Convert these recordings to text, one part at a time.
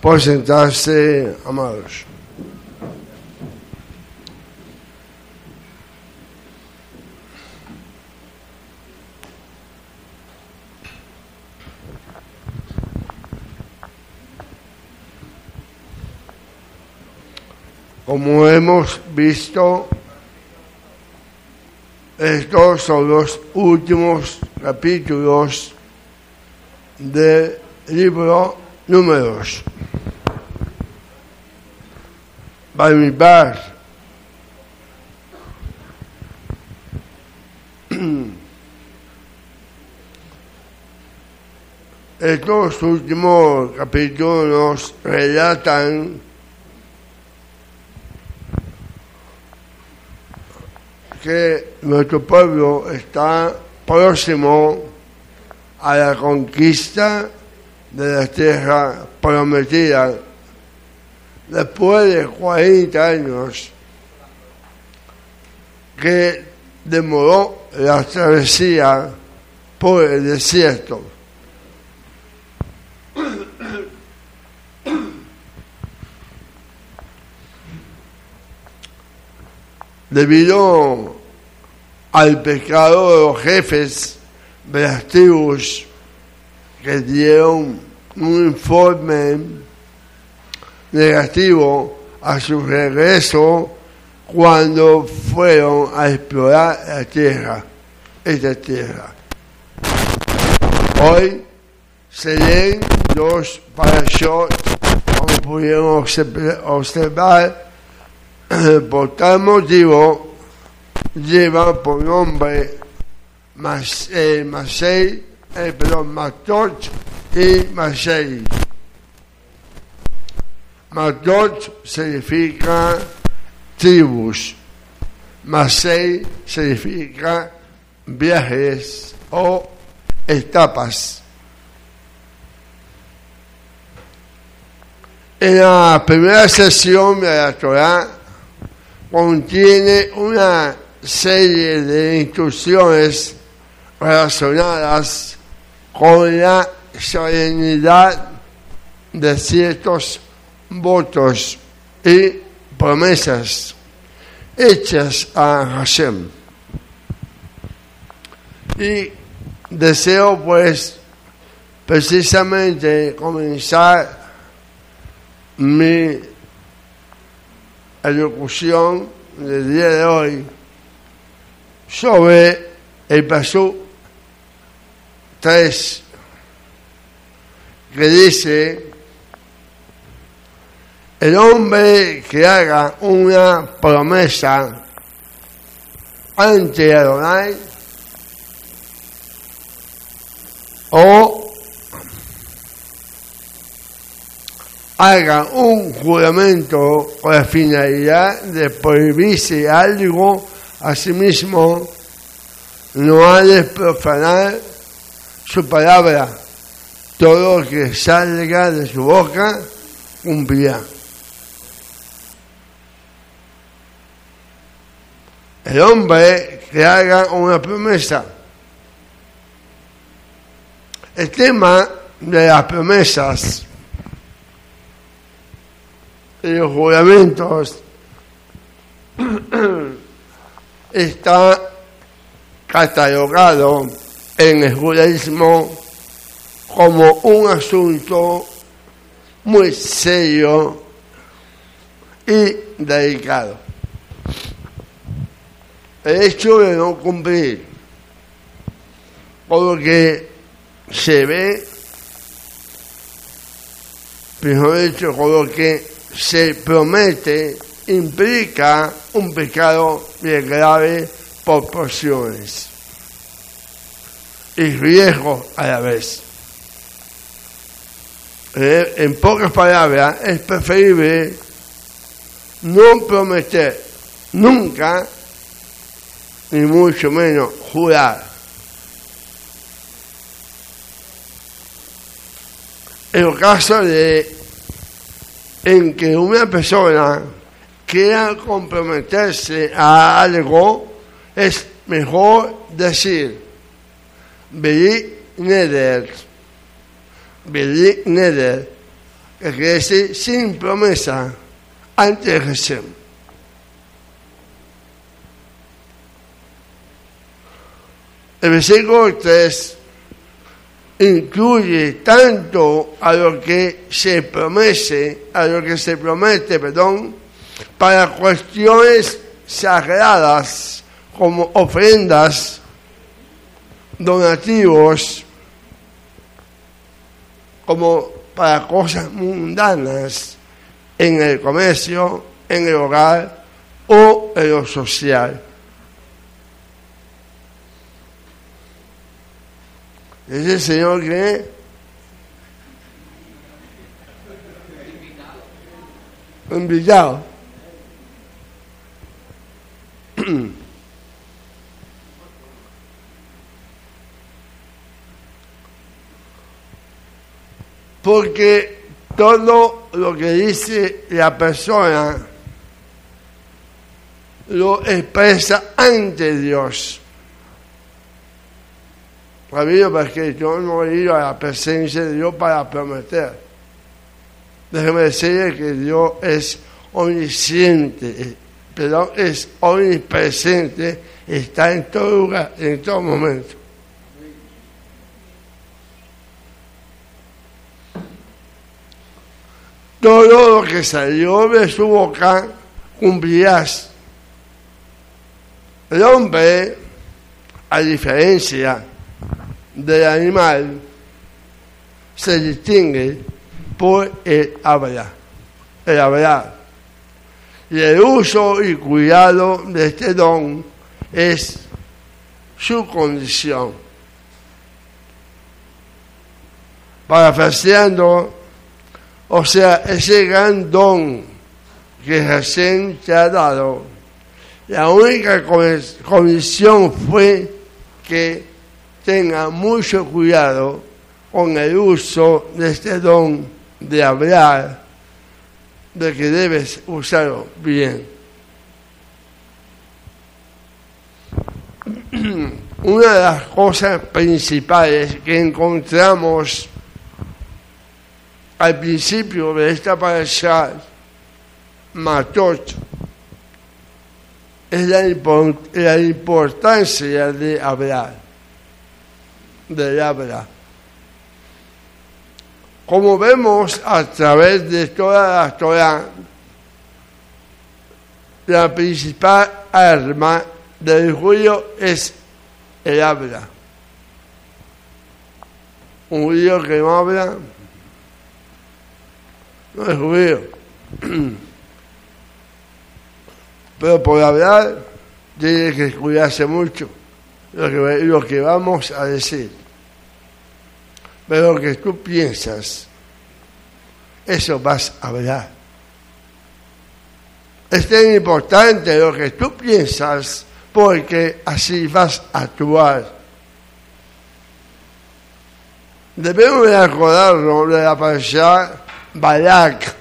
Por sentarse, amados. Como hemos visto, estos son los últimos capítulos del libro Números. Bamidbar. Estos últimos capítulos relatan que nuestro pueblo está próximo a la conquista de la tierra prometida después de 40 años que demoró la travesía por el desierto. Debido al pecado de los jefes de las tribus que dieron un informe negativo a su regreso cuando fueron a explorar la tierra, esta tierra. Hoy se leen dos parashot, como pudieron observar, por tal motivo lleva por nombre Masei, eh, perdón, Matot y Masei. Matot significa tribus, Masei significa viajes o etapas. En la primera sesión de la Torah contiene una serie de instrucciones relacionadas con la solemnidad de ciertos votos y promesas hechas a Hashem. Y deseo pues precisamente comenzar mi elocución del día de hoy sobre el paso 3 que dice el hombre que haga una promesa ante Adonai o haga un juramento con la finalidad de prohibirse algo a sí mismo, no ha de profanar su palabra. Todo lo que salga de su boca cumplirá. El hombre que haga una promesa. El tema de las promesas y los juramentos está catalogado en el judaísmo como un asunto muy serio y delicado. El hecho de no cumplir con lo que se ve, mejor dicho, con lo que se promete implica un pecado de grave proporciones y riesgo a la vez. Eh, en pocas palabras, es preferible no prometer nunca, ni mucho menos jurar. En el caso de en que una persona quiera comprometerse a algo, es mejor decir, Beli Neder, Neder, que quiere decir sin promesa, ante Jesús. El versículo 3 incluye tanto a lo que se promete, a lo que se promete, perdón, para cuestiones sagradas como ofrendas, donativos, como para cosas mundanas en el comercio, en el hogar o en lo social. Es el Señor que invitado. Porque todo lo que dice la persona lo expresa ante Dios. porque yo no he ido a la presencia de Dios para prometer. Déjeme decirle que Dios es omnisciente, perdón, es omnipresente, está en todo lugar, en todo momento. Todo lo que salió de su boca cumplirás. El hombre, a diferencia del animal, se distingue por el hablar, el hablar. Y el uso y cuidado de este don es su condición. Parafraseando o sea, ese gran don que Hashem te ha dado, la única condición fue que tenga mucho cuidado con el uso de este don de hablar, de que debes usarlo bien. Una de las cosas principales que encontramos al principio de esta parasha, Matot, es la, la, importancia de hablar, de hablar. Como vemos a través de toda la Torah, la principal arma del judío es el habla. Un judío que no habla no es judío. Pero por hablar tiene que cuidarse mucho lo que, lo que vamos a decir. Pero lo que tú piensas, eso vas a hablar. Es tan importante lo que tú piensas porque así vas a actuar. Debemos acordarnos de la parasha Balak.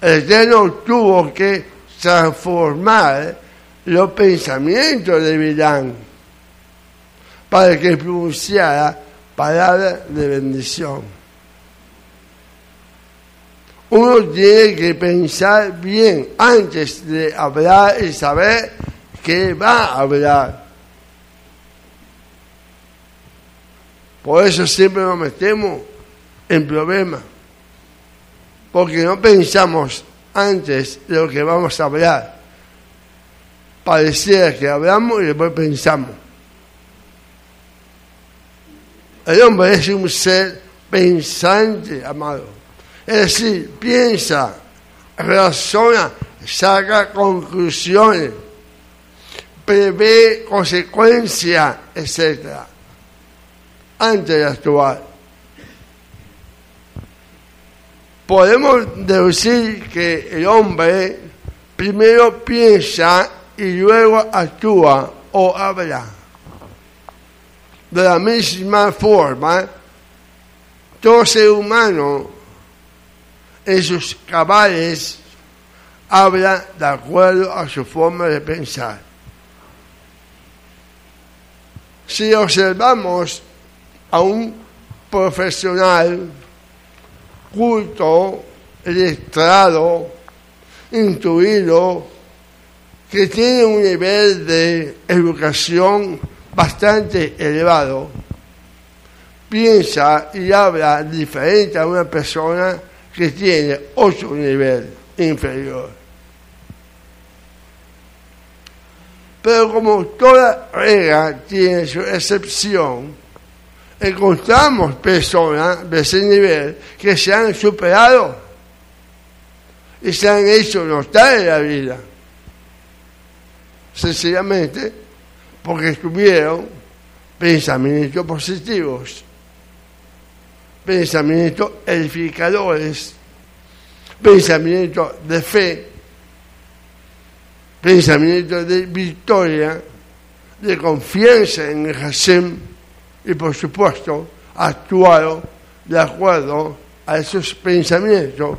El Eterno tuvo que transformar los pensamientos de Bilán para que pronunciara palabras de bendición. Uno tiene que pensar bien antes de hablar y saber qué va a hablar. Por eso siempre nos metemos en problemas, porque no pensamos antes de lo que vamos a hablar. Pareciera que hablamos y después pensamos. El hombre es un ser pensante, amado. Es decir, piensa, razona, saca conclusiones, prevé consecuencias, etc. Antes de actuar podemos decir que el hombre primero piensa y luego actúa o habla. De la misma forma, todo ser humano en sus cabales habla de acuerdo a su forma de pensar. Si observamos a un profesional, culto, letrado, intuido, que tiene un nivel de educación bastante elevado, piensa y habla diferente a una persona que tiene otro nivel inferior. Pero como toda regla tiene su excepción, encontramos personas de ese nivel que se han superado y se han hecho notar en la vida. Sencillamente porque tuvieron pensamientos positivos, pensamientos edificadores, pensamientos de fe, pensamientos de victoria, de confianza en el Hashem y por supuesto actuaron de acuerdo a esos pensamientos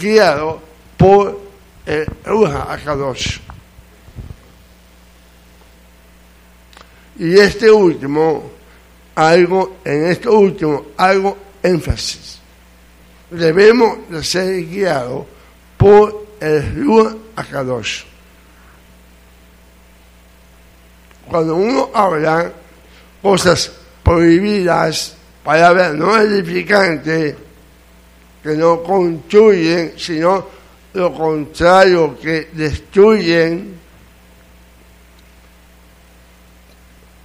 guiados por el Ruja Akadosh. Y este último, algo, en esto último, algo énfasis. Debemos de ser guiados por el Ruach Akadosh. Cuando uno habla cosas prohibidas, palabras no edificantes, que no construyen, sino lo contrario, que destruyen,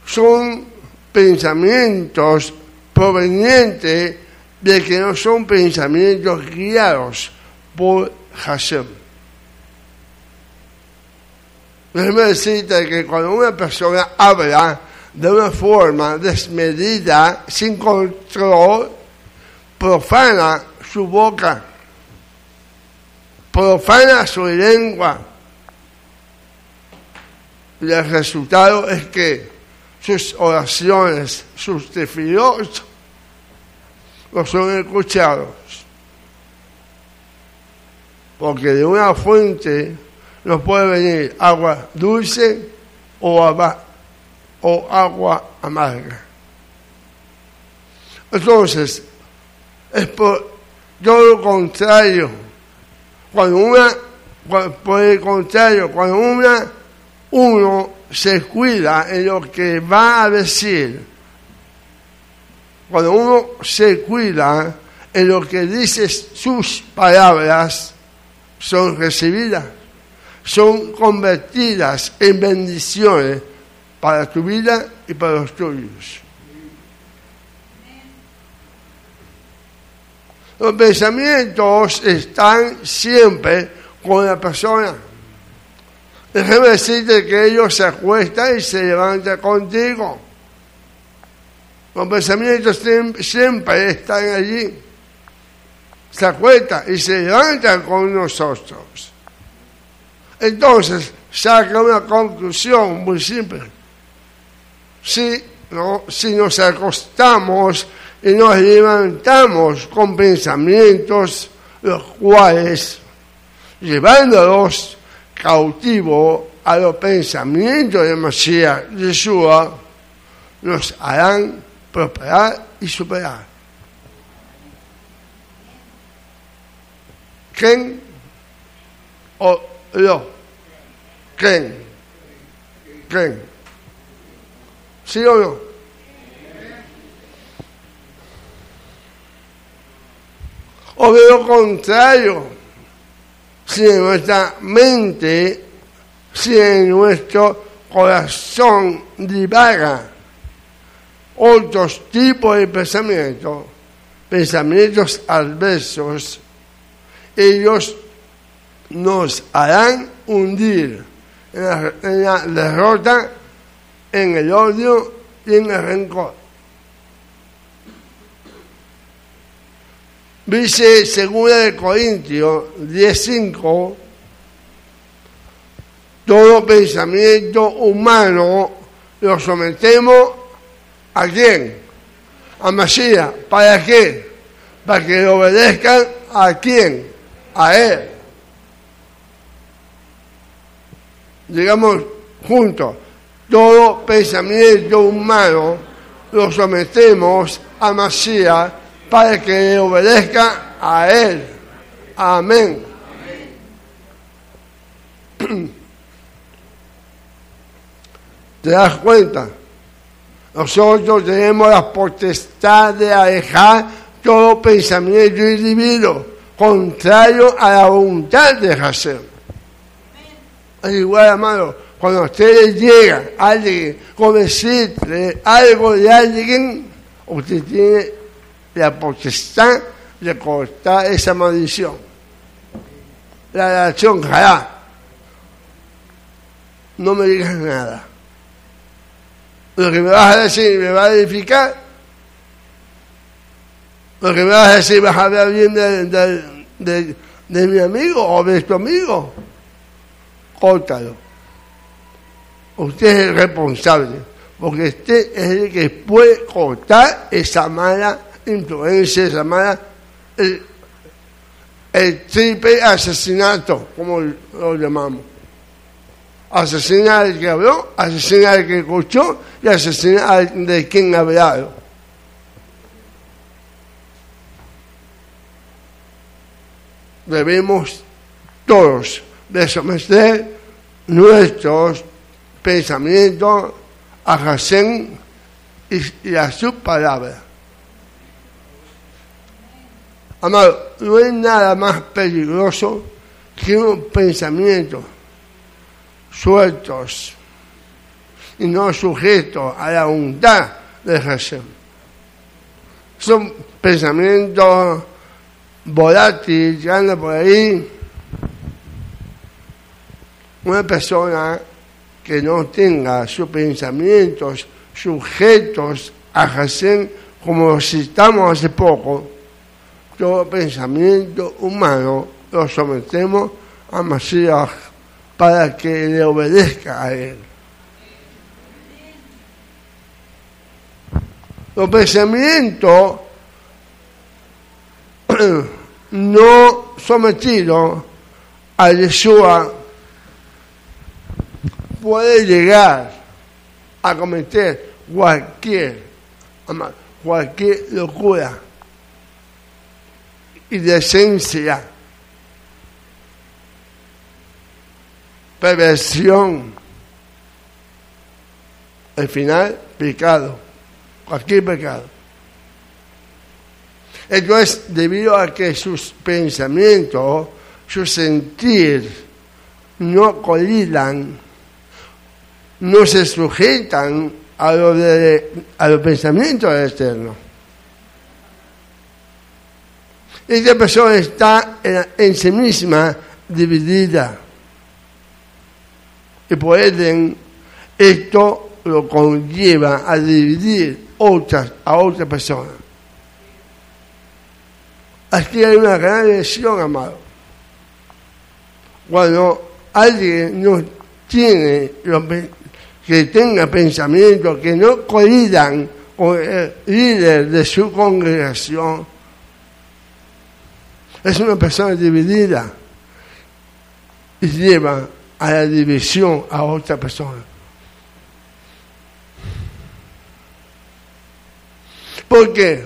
son pensamientos provenientes de que no son pensamientos guiados por Hashem. Déjeme decirte que cuando una persona habla de una forma desmedida, sin control, profana su boca, profana su lengua. Y el resultado es que sus oraciones, sus tefilot, no son escuchados. Porque de una fuente no puede venir agua dulce o agua, o agua amarga. Entonces, es por todo lo contrario. Cuando una, por el contrario, cuando una, uno se cuida en lo que va a decir, cuando uno se cuida en lo que dice sus palabras, son recibidas, son convertidas en bendiciones para tu vida y para los tuyos. Los pensamientos están siempre con la persona. Déjeme decirte que ellos se acuestan y se levantan contigo. Los pensamientos siempre están allí. Se acuestan y se levantan con nosotros. Entonces, saca una conclusión muy simple. Si, no, si nos acostamos y nos levantamos con pensamientos, los cuales, llevándolos cautivo a los pensamientos de Mashiach, Yeshua, nos harán prosperar y superar. ¿Quién o lo? ¿Quién? ¿Quién? ¿Sí o no? O de lo contrario, si en nuestra mente, si en nuestro corazón divaga otros tipos de pensamientos, pensamientos adversos, ellos nos harán hundir en la, en la derrota, en el odio y en el rencor. Dice segunda de Corintios 10:5, todo pensamiento humano lo sometemos a quién? A Masías. ¿Para qué? Para que obedezcan a quién? A Él. Llegamos juntos. Todo pensamiento humano lo sometemos a Masías para que obedezca a Él. Amén. ¿Te das cuenta? Nosotros tenemos la potestad de alejar todo pensamiento individuo contrario a la voluntad de Hashem. Es igual, amado, cuando ustedes llega alguien decirle algo de alguien, usted tiene la potestad de cortar esa maldición. La relación hará. No me digas nada. Lo que me vas a decir me va a edificar. Lo que me vas a decir vas a hablar bien de, de mi amigo o de tu amigo. Córtalo. Usted es el responsable, porque usted es el que puede cortar esa mala influencia, esa mala, el, triple asesinato, como lo llamamos. Asesinar al que habló, asesinar al que escuchó y asesinar al de quien ha hablado. Debemos todos de nuestros pensamiento a Hashem y, a su palabra. Amado, no hay nada más peligroso que un pensamiento sueltos y no sujetos a la voluntad de Hashem. Son pensamientos volátiles que andan por ahí. Una persona que no tenga sus pensamientos sujetos a Hashem, como citamos hace poco, todo pensamiento humano lo sometemos a Mashiach para que le obedezca a él. Los pensamientos no sometidos a Yeshua puede llegar a cometer cualquier, cualquier locura y decencia, perversión, al final pecado, cualquier pecado. Esto es debido a que sus pensamientos, su sentir, no colidan no se sujetan a, lo los pensamientos externos. Esta persona está en, sí misma dividida. Y por esto lo conlleva a dividir otras, a otra persona. Aquí hay una gran lesión, amado. Cuando alguien no tiene los, que tenga pensamientos que no colidan con el líder de su congregación, es una persona dividida y lleva a la división a otra persona. ¿Por qué?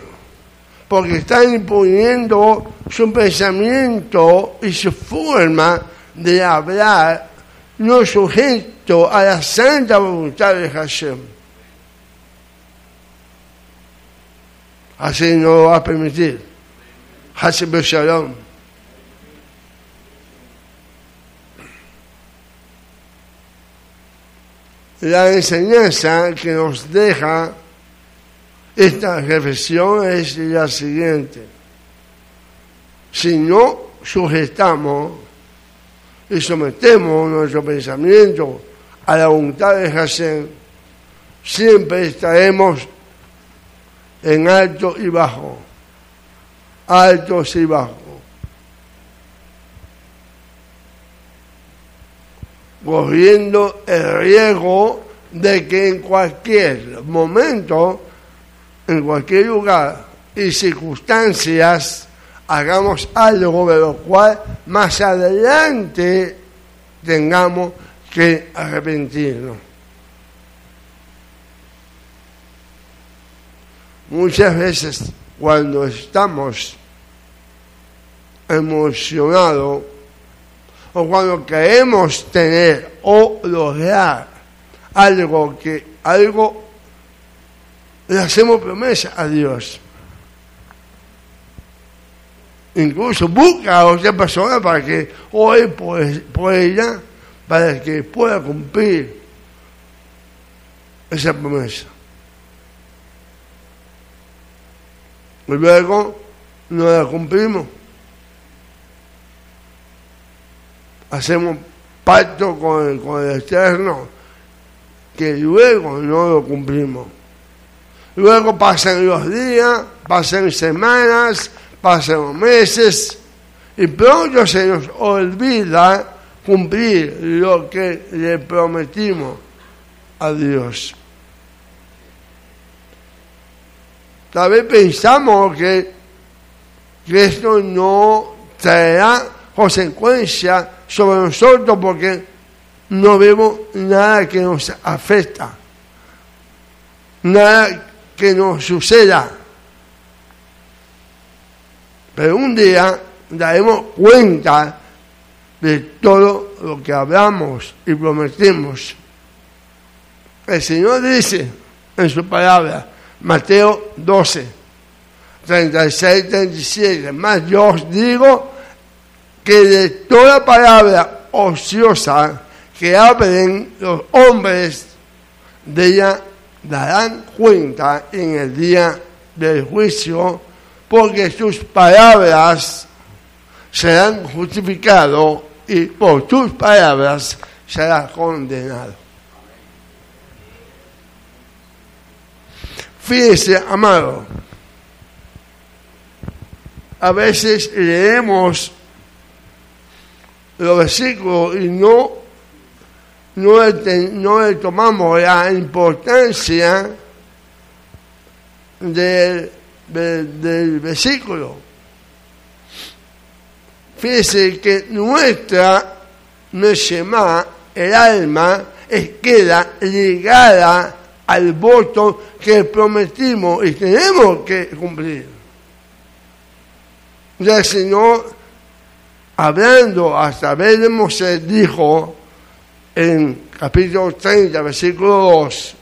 Porque están imponiendo su pensamiento y su forma de hablar no sujeto a la santa voluntad de Hashem. Así no lo va a permitir. Hashem Shalom. La enseñanza que nos deja esta reflexión es la siguiente. Si no sujetamos y sometemos nuestro pensamiento a la voluntad de Hashem, siempre estaremos en alto y bajo, altos y bajos. corriendo el riesgo de que en cualquier momento, en cualquier lugar y circunstancias, hagamos algo de lo cual más adelante tengamos que arrepentirnos. muchas veces cuando estamos emocionados o cuando queremos tener o lograr algo que algo le hacemos promesa a Dios. Incluso busca a otra persona para que ore por, ella, para que pueda cumplir esa promesa. Y luego no la cumplimos. Hacemos pacto con con el Eterno que luego no lo cumplimos. Luego pasan los días, pasan semanas, pasan meses y pronto se nos olvida cumplir lo que le prometimos a Dios. Tal vez pensamos que, esto no traerá consecuencias sobre nosotros porque no vemos nada que nos afecta, nada que nos suceda. Pero un día daremos cuenta de todo lo que hablamos y prometimos. El Señor dice en su palabra, Mateo 12, 36, 37, más yo os digo que de toda palabra ociosa que hablen los hombres de ella darán cuenta en el día del juicio, porque sus palabras serán justificadas y por tus palabras será condenado. Fíjese, amado, a veces leemos los versículos y no no le, tomamos la importancia del, del, versículo. Fíjese que nuestra Neshama, el alma, queda ligada al voto que prometimos y tenemos que cumplir. Ya si no, hablando hasta ver Moisés, dijo, en capítulo 30, versículo 2.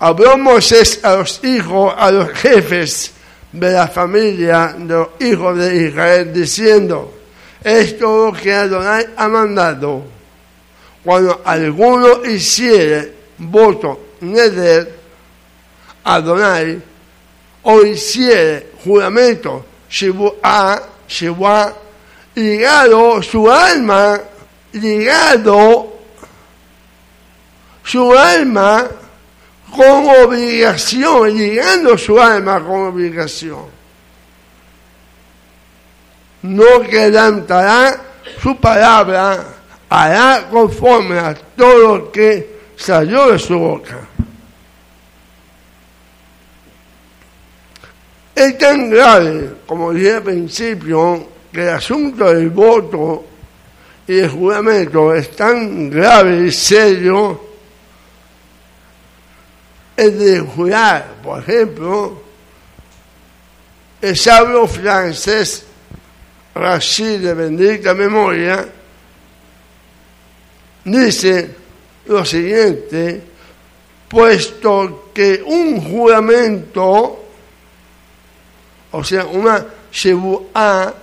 Habló Moisés a los hijos, a los jefes de la familia de los hijos de Israel, diciendo, esto lo que Adonai ha mandado. Cuando alguno hiciere voto neder Adonai, o hiciere juramento Shibu'a, Shibu'a, ligado su alma ligado su alma con obligación, ligando su alma con obligación. No quebrantará su palabra, hará conforme a todo lo que salió de su boca. Es tan grave, como dije al principio, que el asunto del voto y el juramento es tan grave y serio, es de jurar, por ejemplo, el sabio francés Rachid de bendita memoria dice lo siguiente, puesto que un juramento, o sea, una shebuá,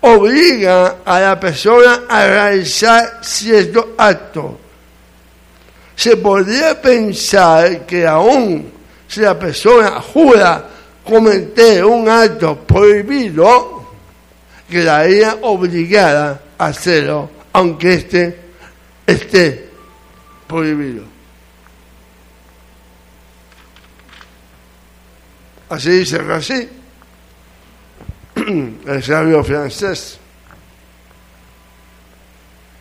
obliga a la persona a realizar cierto acto. Se podría pensar que aún si la persona jura cometer un acto prohibido, quedaría obligada a hacerlo, aunque este esté prohibido. Así dice así el sabio francés.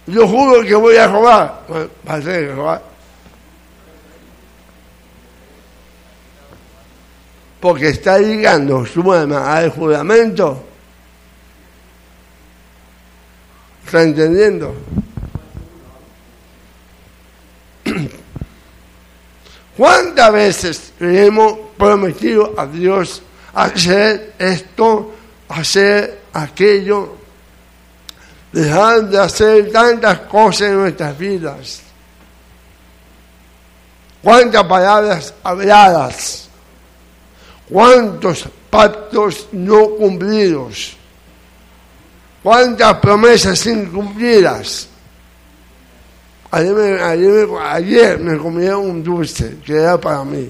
Yo juro que voy a robar. Bueno, va a ser robar. Porque está ligando su alma al juramento. ¿Está entendiendo? ¿Cuántas veces le hemos prometido a Dios hacer esto, hacer aquello, dejar de hacer tantas cosas en nuestras vidas? ¿Cuántas palabras habladas? ¿Cuántos pactos no cumplidos? ¿Cuántas promesas incumplidas? Ayer me, comí un dulce que era para mí.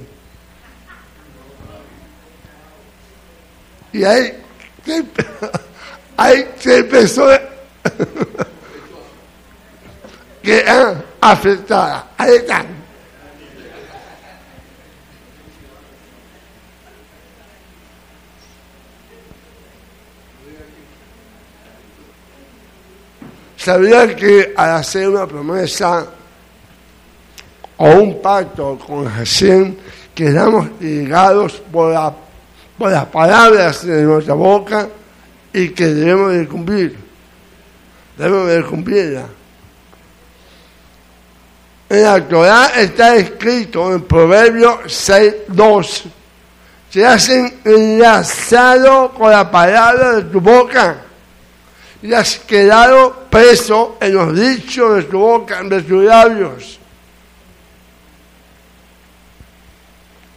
Y hay, hay tres personas que han afectado. Ahí están. Sabía que al hacer una promesa o un pacto con Jesús, quedamos ligados por, las palabras de nuestra boca y que debemos de cumplir. Debemos de cumplirla. En la actualidad está escrito en Proverbio 6.2 se hacen enlazado con la palabra de tu boca y has quedado preso en los dichos de tu boca, de tus labios.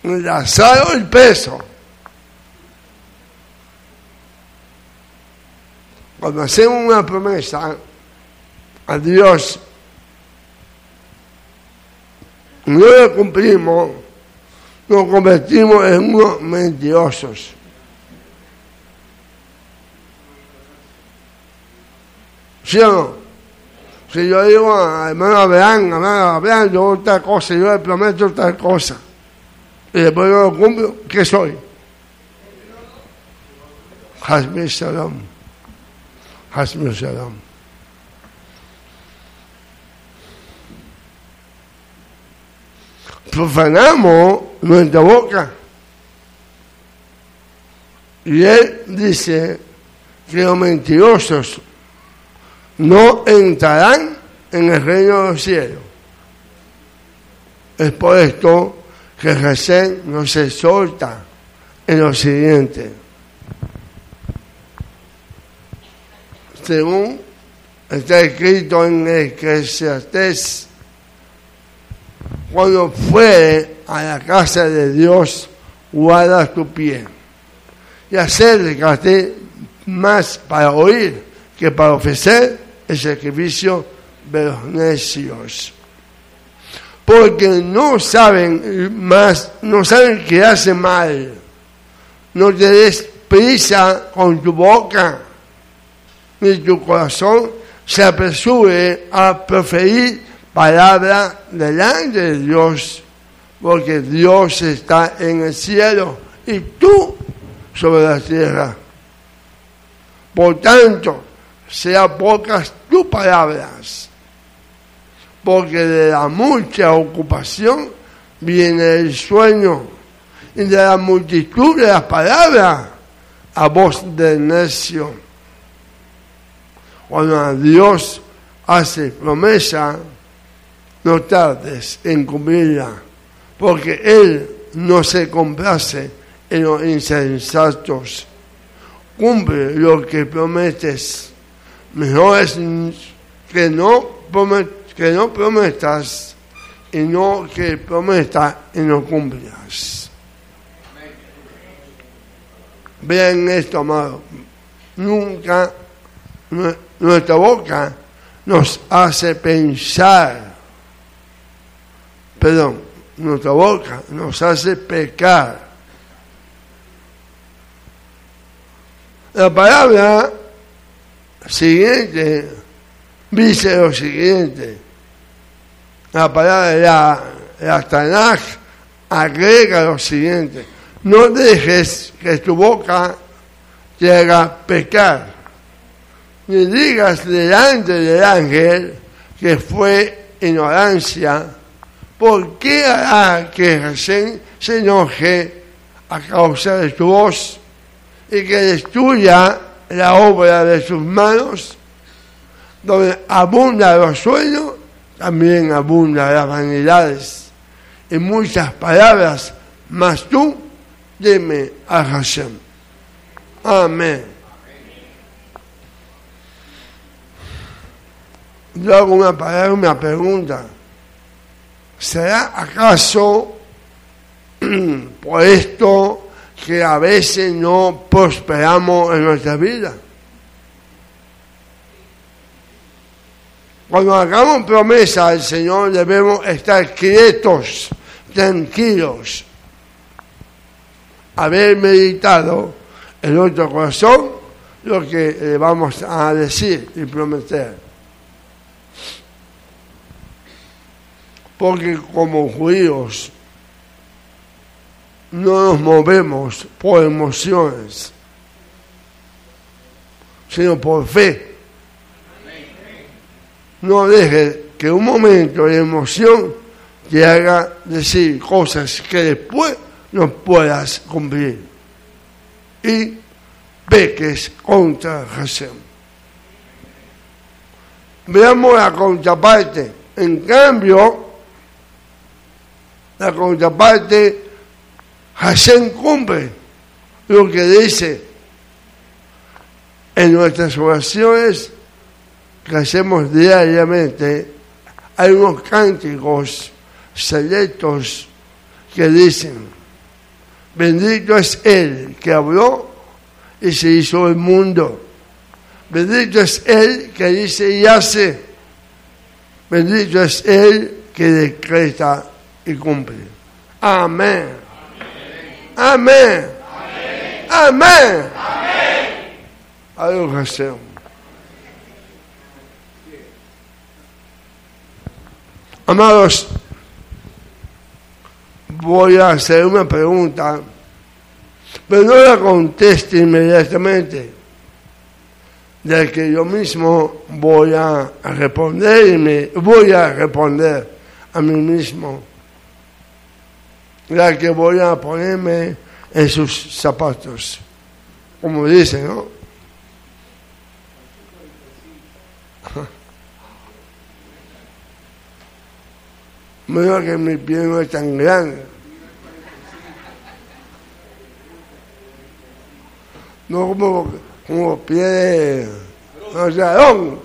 Enlazado el peso. Cuando hacemos una promesa a Dios, no la cumplimos, nos convertimos en unos mentirosos. ¿Sí o no? Si yo digo, hermano Abraham, hermano Abraham, yo otra cosa, yo le prometo otra cosa. Y después yo lo cumplo, ¿qué soy? Hasmi Shalom. Hasmi Shalom. Profanamos nuestra boca. Y él dice que los mentirosos no entrarán en el reino del cielo. Es por esto que Jesús nos exhorta en lo siguiente. Según está escrito en Eclesiastés, cuando fue a la casa de Dios, guarda tu pie y acércate más para oír que para ofrecer el sacrificio de los necios. Porque no saben más, no saben que hacen mal. No te des prisa con tu boca, ni tu corazón se apresure a proferir palabra delante de Dios, porque Dios está en el cielo y tú sobre la tierra. Por tanto, sea pocas tus palabras, porque de la mucha ocupación viene el sueño, y de la multitud de las palabras a voz del necio. Cuando Dios hace promesa, no tardes en cumplirla, porque Él no se complace en los insensatos. Cumple lo que prometes mejor es que no, que no prometas y no que prometas y no cumplas. Vean esto, amado. Nunca nuestra boca nos hace pensar, perdón, nuestra boca nos hace pecar. La palabra siguiente dice lo siguiente. La palabra la, la Tanaj agrega lo siguiente. No dejes que tu boca te haga pecar, ni digas delante del ángel que fue ignorancia, ¿por qué hará que Jesús se enoje a causa de tu voz y que destruya la obra de sus manos, donde abunda los sueños, también abunda las vanidades, en muchas palabras, mas tú dime a Hashem. Amén. Yo hago una palabra, una pregunta. ¿Será acaso por esto que a veces no prosperamos en nuestra vida? Cuando hagamos promesa al Señor debemos estar quietos, tranquilos, haber meditado en nuestro corazón lo que le vamos a decir y prometer. Porque como judíos no nos movemos por emociones, sino por fe no deje que un momento de emoción te haga decir cosas que después no puedas cumplir. Y peques contra Hashem. Veamos la contraparte. En cambio, la contraparte, Hashem cumple lo que dice en nuestras oraciones que hacemos diariamente, hay unos cánticos selectos que dicen, bendito es Él que habló y se hizo el mundo. Bendito es Él que dice y hace. Bendito es Él que decreta y cumple. Amén. Amén. Amén. Amén. Amados, voy a hacer una pregunta, pero no la conteste inmediatamente, de que yo mismo voy a responder y me voy a responder a mí mismo, la que voy a ponerme en sus zapatos, como dice, ¿no? Mira que mi pie no es tan grande. No como, como pie de no,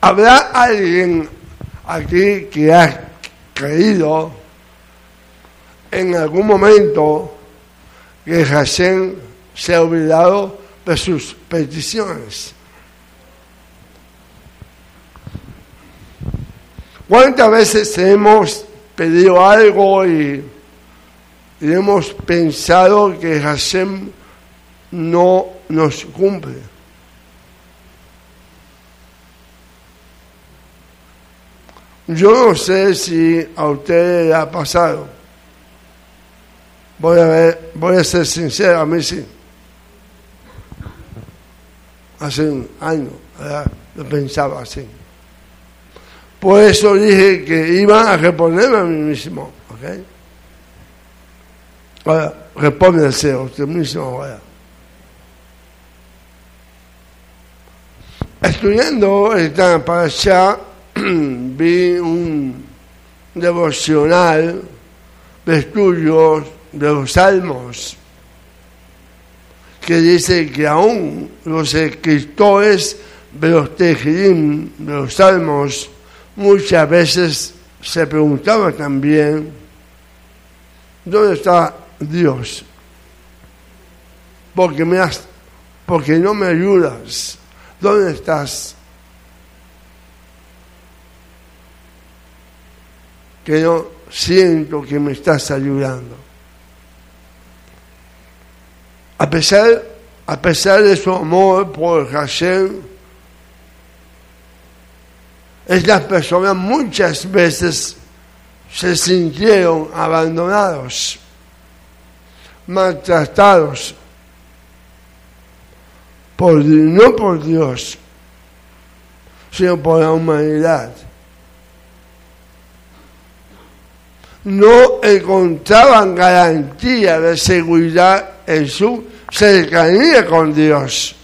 ¿Habrá alguien aquí que ha creído en algún momento que Hashem se ha olvidado de sus peticiones? ¿Cuántas veces hemos pedido algo y, hemos pensado que Hashem no nos cumple? Yo no sé si a usted le ha pasado. Voy a, ver, voy a ser sincero, a mí sí. Hace un año, lo pensaba así. Por eso dije que iba a responderme a mí mismo. ¿ok? Ahora, respóndese a usted mismo ahora. Estudiando esta allá, vi un devocional de estudios de los salmos que dice que aún los escritores de los tejidim, de los salmos, muchas veces se preguntaba también, ¿dónde está Dios? Porque, me has, porque no me ayudas. ¿Dónde estás? Que no siento que me estás ayudando. A pesar, a pesar de su amor por Hashem, estas personas muchas veces se sintieron abandonados, maltratados, por, no por Dios, sino por la humanidad. No encontraban garantía de seguridad en su cercanía con Dios.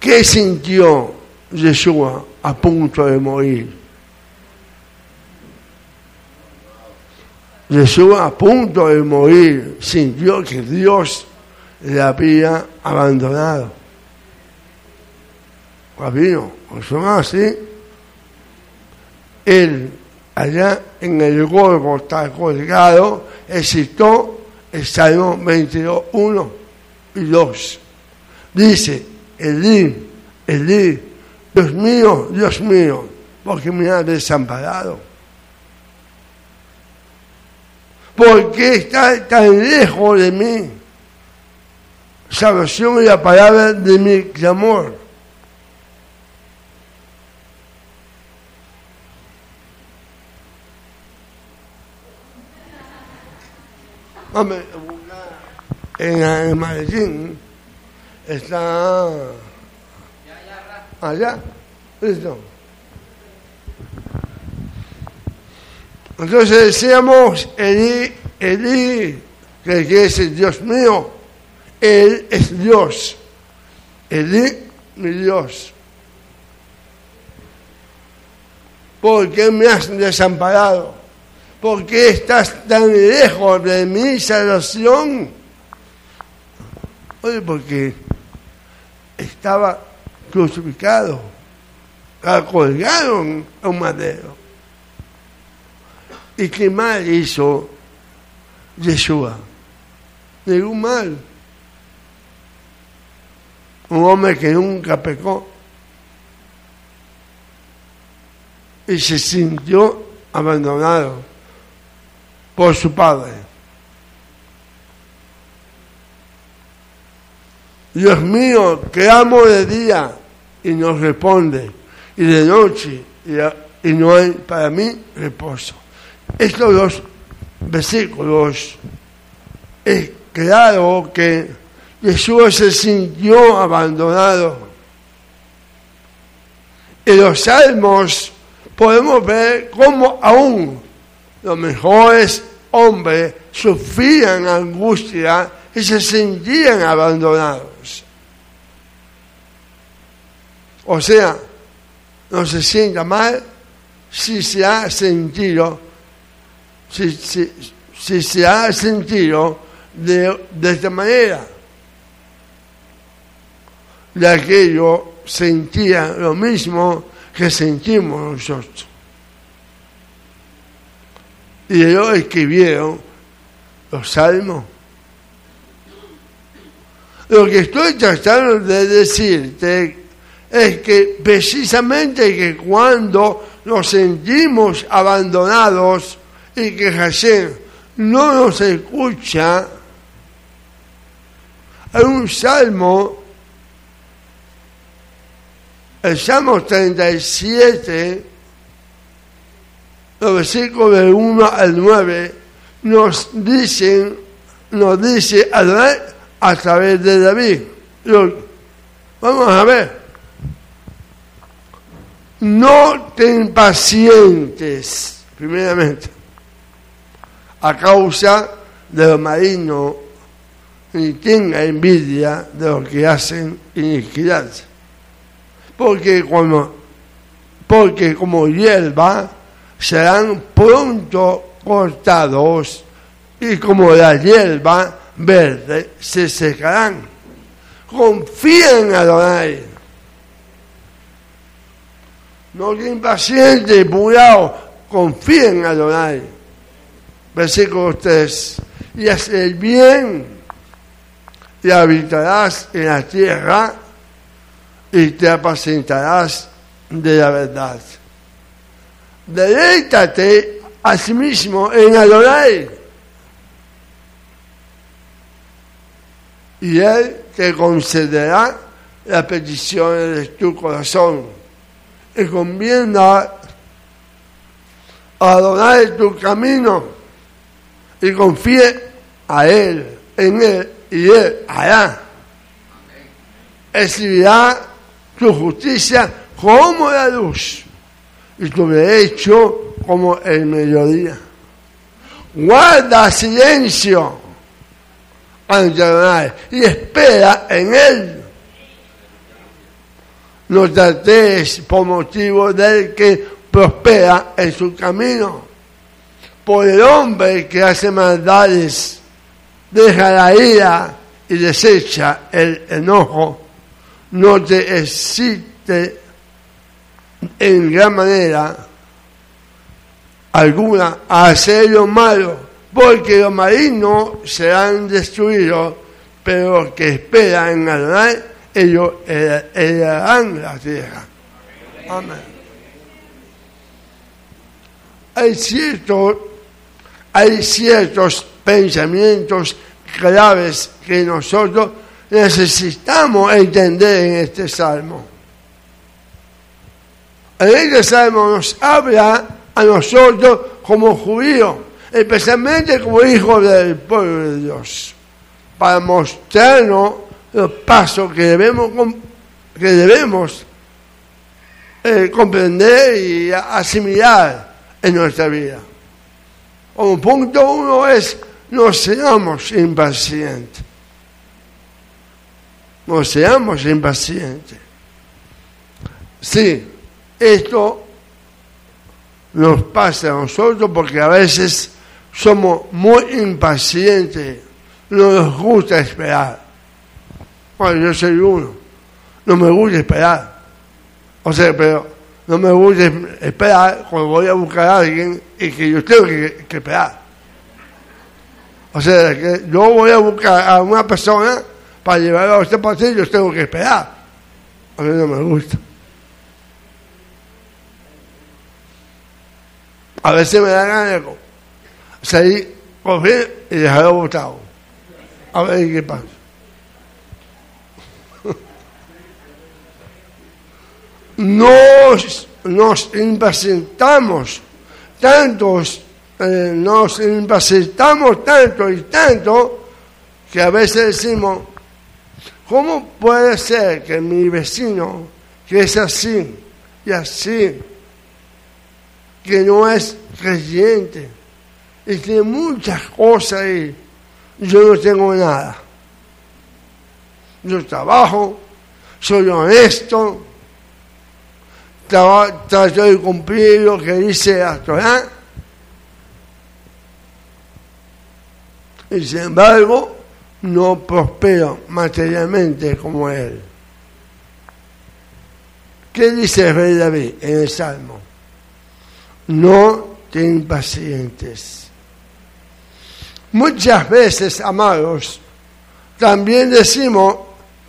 ¿Qué sintió Yeshua a punto de morir? Yeshua a punto de morir sintió que Dios le había abandonado. Rabino, son así. Él, allá en el está colgado, citó el Salmo 22, 1 y 2. Dice, Elí, Elí, Dios mío, Dios mío, porque me ha desamparado. ¿Por qué está tan lejos de mí? Salvación y la palabra de mi clamor. En el maletín está allá. Listo. Entonces decíamos, Elí, Elí, que es el Dios mío, Él es Dios. Elí, mi Dios. ¿Por qué me has desamparado? ¿Por qué estás tan lejos de mi salvación? Oye, porque estaba crucificado, colgado en un madero. ¿Y qué mal hizo Yeshua? Ningún mal. Un hombre que nunca pecó. Y se sintió abandonado por su padre. Dios mío, que amo de día y nos responde, y de noche y, y no hay para mí reposo. Estos dos versículos es claro que Jesús se sintió abandonado. En los salmos podemos ver cómo aún los mejores hombres sufrían angustia y se sentían abandonados. O sea, no se sienta mal si se ha sentido si, se ha sentido de, esta manera. De aquello sentía lo mismo que sentimos nosotros. Y ellos escribieron los salmos. Lo que estoy tratando de decirte es que precisamente que cuando nos sentimos abandonados, y que Hashem no nos escucha, hay un salmo, el Salmo 37, los versículos del 1 al 9, nos dicen, nos dice a través de David. Vamos a ver. No te impacientes, primeramente a causa de los malignos y tenga envidia de los que hacen iniquidad. Porque como, porque como hierba serán pronto cortados y como la hierba verde se secarán. Confíen en Adonai. No que impaciente, purado, confíen en Adonai versículo 3, y haz el bien y habitarás en la tierra y te apacentarás de la verdad. Deleítate a sí mismo en adorar y Él te concederá las peticiones de tu corazón. Y a adorar tu camino y confíe a Él, en Él, y Él hará. Exhibirá tu justicia como la luz y derecho como el mediodía. Guarda silencio ante y espera en Él. no tratéis por motivo del que prospera en su camino. Por el hombre que hace maldades, deja la ira y desecha el enojo, no te existe en gran manera alguna a hacer lo malo, porque los malignos serán destruidos, pero los que esperan en Adonai, ellos heredarán la tierra. Amén. Hay ciertos, hay ciertos pensamientos claves que nosotros necesitamos entender en este salmo. En este salmo nos habla a nosotros como judíos, especialmente como hijos del pueblo de Dios, para mostrarnos los pasos que debemos, que debemos eh, comprender y asimilar en nuestra vida. Como punto uno es, no seamos impacientes. No seamos impacientes. Sí, esto nos pasa a nosotros porque a veces somos muy impacientes, no nos gusta esperar. Bueno, yo soy uno, no me gusta esperar. O sea, pero no me gusta esperar cuando voy a buscar a alguien y que yo tengo que, esperar. O sea, que yo voy a buscar a una persona para llevarlo a este partido y yo tengo que esperar. A mí no me gusta. A veces me da ganas de salir, coger y dejarlo botado. A ver qué pasa. Nos, nos impacientamos tantos, eh, nos impacientamos tanto y tanto que a veces decimos, ¿cómo puede ser que mi vecino, que es así y así, que no es creyente y tiene muchas cosas y yo no tengo nada. Yo trabajo, soy honesto, trato de cumplir lo que dice la. Y sin embargo, no prospero materialmente como él. ¿Qué dice rey David en el Salmo? No te impacientes. Muchas veces, amados, también decimos,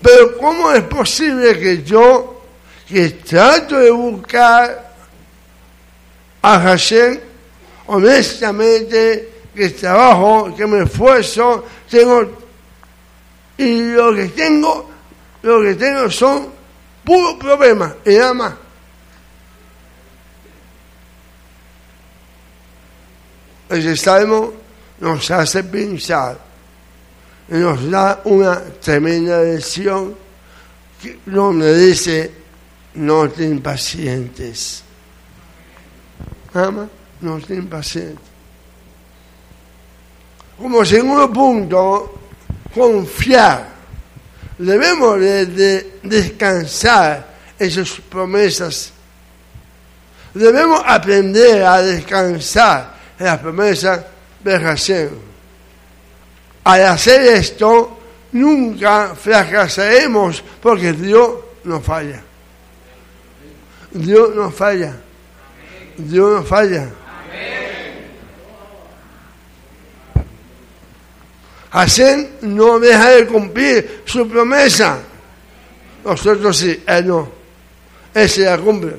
pero ¿cómo es posible que yo, que trato de buscar a Hashem, honestamente, que trabajo, que me esfuerzo, tengo, y lo que tengo, lo que tengo son puros problemas, y nada más. Ese salmo nos hace pensar y nos da una tremenda lección donde dice, no te impacientes. Ama, no te impacientes. Como segundo punto, confiar. Debemos de descansar en sus promesas. Debemos aprender a descansar la promesa de Hashem. Al hacer esto, nunca fracasaremos porque Dios no falla. Dios no falla. Dios no falla. Hashem no deja de cumplir su promesa. Nosotros sí, Él no. Él se la cumple.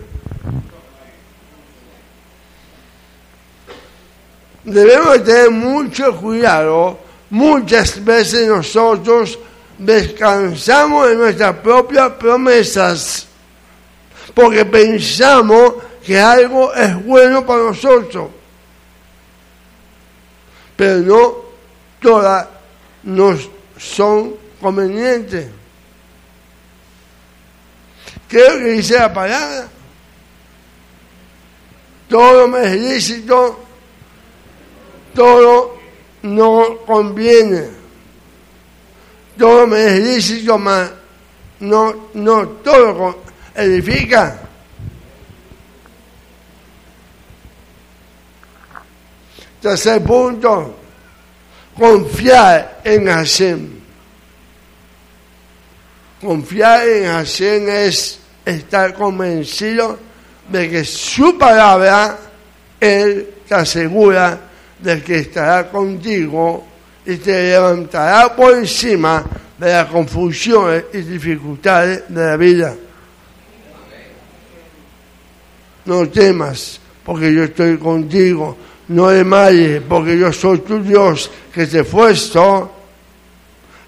Debemos tener mucho cuidado. Muchas veces nosotros descansamos en nuestras propias promesas porque pensamos que algo es bueno para nosotros. Pero no todas nos son convenientes. Creo que dice la palabra. Todo me es lícito, todo no conviene. Todo me es lícito, no, no todo edifica. Tercer punto, confiar en Hashem. Confiar en Hashem es estar convencido de que su palabra, Él te asegura de que estará contigo y te levantará por encima de las confusiones y dificultades de la vida. No temas, porque yo estoy contigo. No desmayes, porque yo soy tu Dios que te esfuerzo.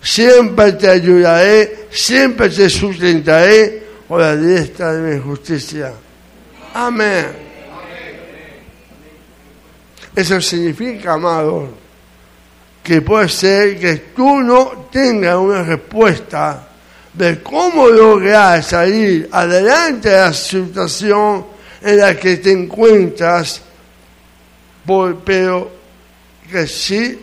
Siempre te ayudaré, siempre te sustentaré con la diestra de mi justicia. Amén. Eso significa, amado, que puede ser que tú no tengas una respuesta de cómo lograr salir adelante de la situación en la que te encuentras, pero que si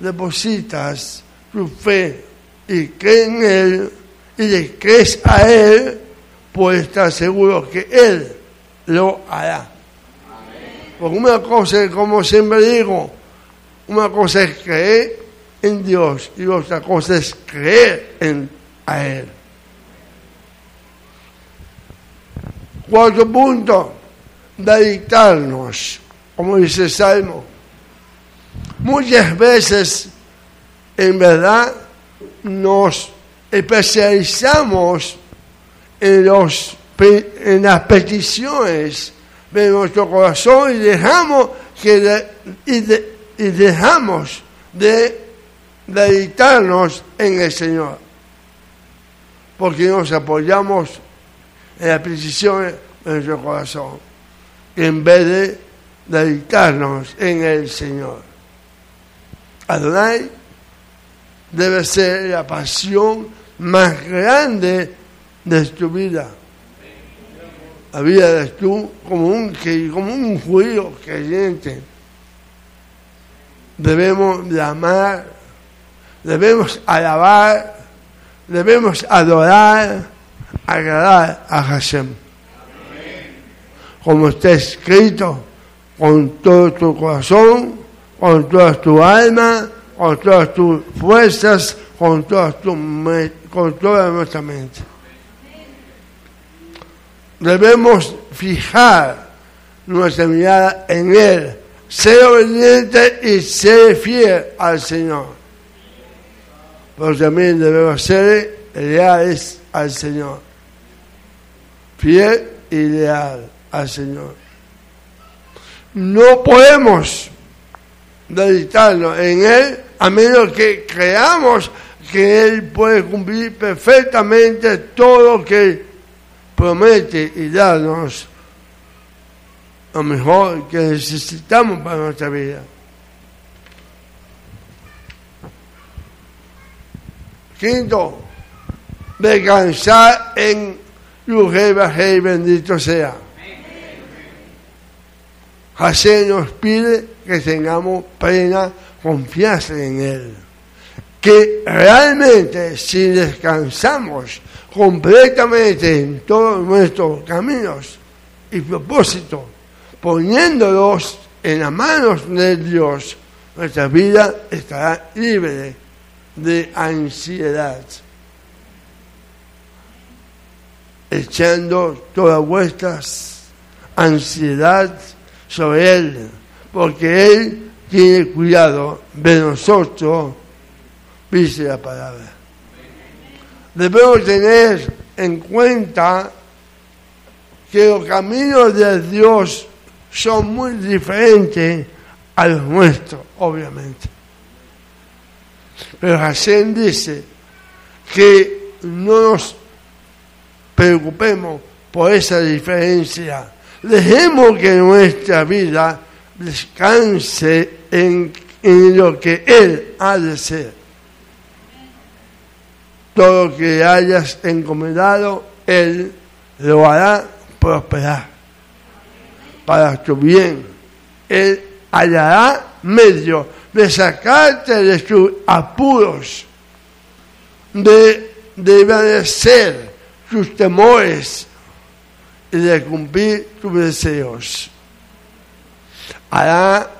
depositas tu fe y crees en Él y le crees a Él, puedes estar seguro que Él lo hará. Porque una cosa, como siempre digo, una cosa es creer en Dios y otra cosa es creer en a Él. Cuarto punto, dedicarnos, como dice Salmo. Muchas veces, en verdad, nos especializamos en las peticiones de nuestro corazón y dejamos, que y, y dejamos de dedicarnos en el Señor. Porque nos apoyamos en las peticiones de nuestro corazón en vez de dedicarnos en el Señor. Adonai debe ser la pasión más grande de tu vida. La vida tú como un, como un judío creyente. Debemos amar, debemos alabar, debemos adorar, agradar a Hashem. Como está escrito, con todo tu corazón, con toda tu alma, con todas tus fuerzas, con, todas tu, con toda nuestra mente. Debemos fijar nuestra mirada en Él, ser obediente y ser fiel al Señor. Pero también debemos ser leales al Señor. Fiel y leal al Señor. No podemos dedicarnos en Él a menos que creamos que Él puede cumplir perfectamente todo lo que promete y darnos lo mejor que necesitamos para nuestra vida. Quinto, descansar en Yujé bendito sea. Hashem nos pide que tengamos plena confianza en Él. Que realmente si descansamos completamente en todos nuestros caminos y propósitos, poniéndolos en las manos de Dios, nuestra vida estará libre de ansiedad. Echando todas vuestras ansiedades sobre Él, porque Él tiene cuidado de nosotros, dice la palabra. Debemos tener en cuenta que los caminos de Dios son muy diferentes a los nuestros, obviamente. Pero Hashem dice que no nos preocupemos por esa diferencia Dejemos que nuestra vida descanse en, lo que Él ha de ser. Todo lo que hayas encomendado, Él lo hará prosperar para tu bien. Él hallará medio de sacarte de tus apuros, de, de tus temores, y de cumplir tus deseos. Hará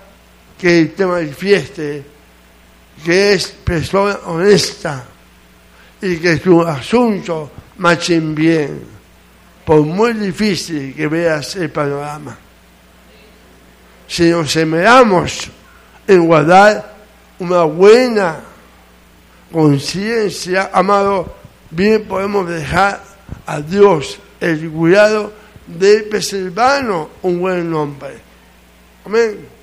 que te manifieste que es persona honesta y que tu asunto marchen bien, por muy difícil que veas el panorama. Si nos semeramos en guardar una buena conciencia, amado, bien podemos dejar a Dios el cuidado de preservarnos un buen nombre. Amén.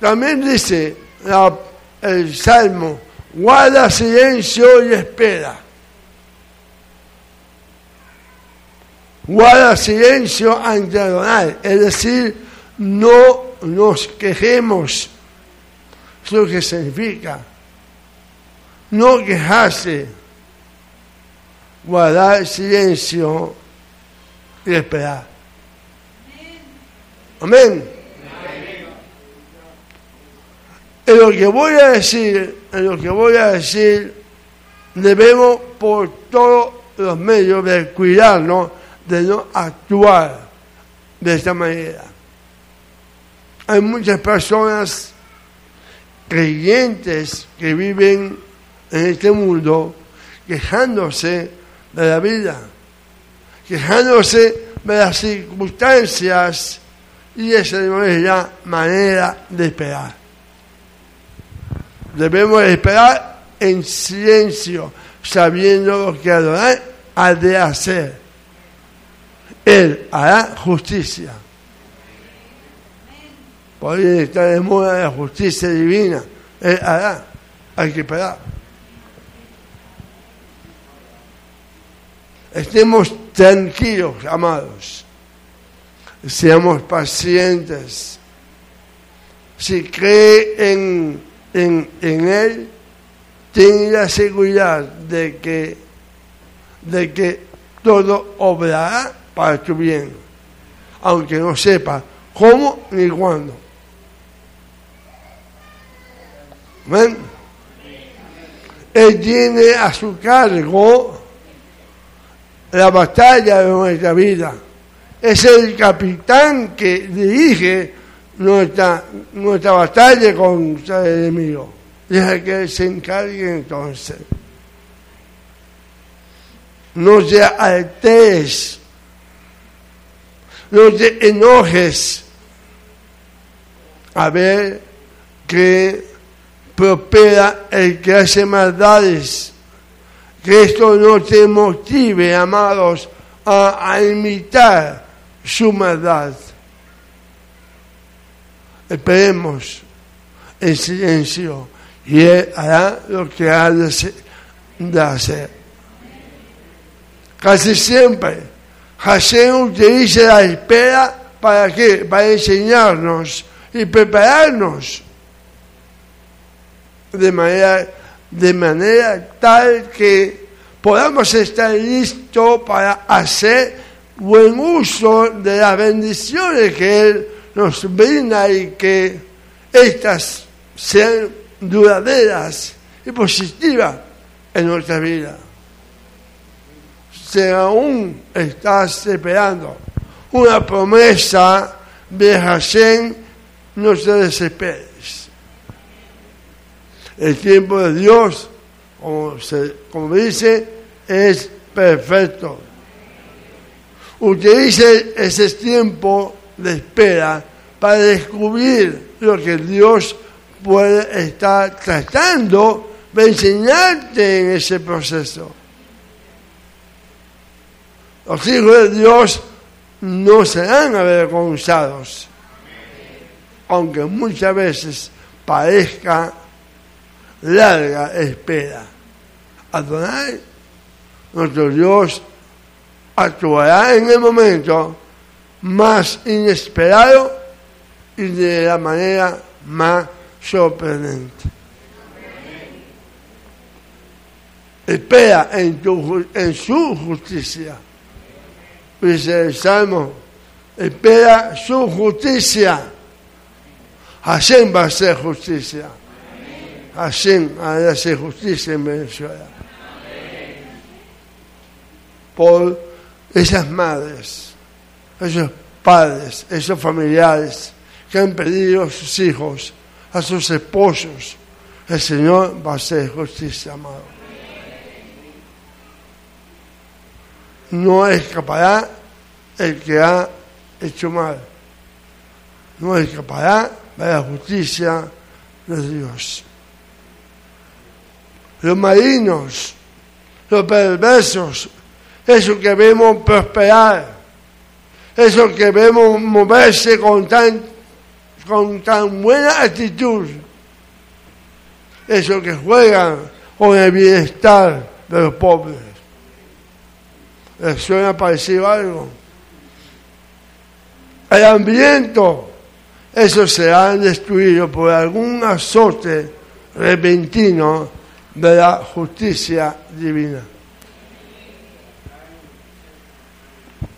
También dice el Salmo, guarda silencio y espera. Guarda silencio ante es decir, no nos quejemos, es lo que significa. No quejarse, guardar silencio y esperar. Amén. En lo que voy a decir, en lo que voy a decir, debemos por todos los medios de cuidarnos de no actuar de esta manera. Hay muchas personas creyentes que viven en este mundo quejándose de la vida, quejándose de las circunstancias y esa no es la manera de esperar. Debemos esperar en silencio, sabiendo lo que Adonai ha de hacer. Él hará justicia. Podría estar de moda la justicia divina. Él hará. Hay que esperar. Estemos tranquilos, amados. Seamos pacientes. Si cree en en, Él, tiene la seguridad de que, de que todo obrará para tu bien, aunque no sepa cómo ni cuándo. ¿Ven? Él tiene a su cargo la batalla de nuestra vida. Es el capitán que dirige nuestra, nuestra batalla contra el enemigo. Deja que se encargue entonces. No te alteres, no te enojes a ver que prospera el que hace maldades. Que esto no te motive, amados, a imitar su maldad. Esperemos en silencio y Él hará lo que ha de hacer. Casi siempre Hashem utiliza la espera para qué? Para enseñarnos y prepararnos de manera, de manera tal que podamos estar listos para hacer buen uso de las bendiciones que Él nos brinda y que estas sean duraderas y positivas en nuestra vida. Si aún estás esperando una promesa de Hashem, no te desesperes. El tiempo de Dios, como, como dice, es perfecto. Utilice ese tiempo de espera para descubrir lo que Dios puede estar tratando de enseñarte en ese proceso. Los hijos de Dios no serán avergonzados, aunque muchas veces parezca larga espera. Adonai, nuestro Dios, actuará en el momento más inesperado y de la manera más sorprendente. Espera en, tu, en su justicia. Dice el Salmo, espera su justicia. Hashem va a justicia. Hashem hacer justicia en Venezuela. Por esas madres, esos padres, esos familiares que han perdido a sus hijos, a sus esposos, el Señor va a hacer justicia, amado. No escapará el que ha hecho mal. No escapará la justicia de Dios. Los marinos, los perversos, eso que vemos prosperar, eso que vemos moverse con tan, con tan buena actitud, eso que juegan con el bienestar de los pobres. ¿Les suena parecido algo? El hambriento, eso será destruido por algún azote repentino de la justicia divina.